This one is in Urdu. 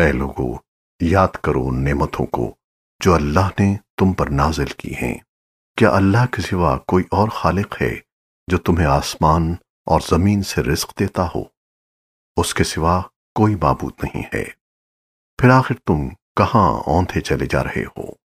اے لوگو، یاد کرو ان نعمتوں کو جو اللہ نے تم پر نازل کی ہیں۔ کیا اللہ کے سوا کوئی اور خالق ہے جو تمہیں آسمان اور زمین سے رزق دیتا ہو؟ اس کے سوا کوئی معبود نہیں ہے۔ پھر آخر تم کہاں اوندھے چلے جا رہے ہو؟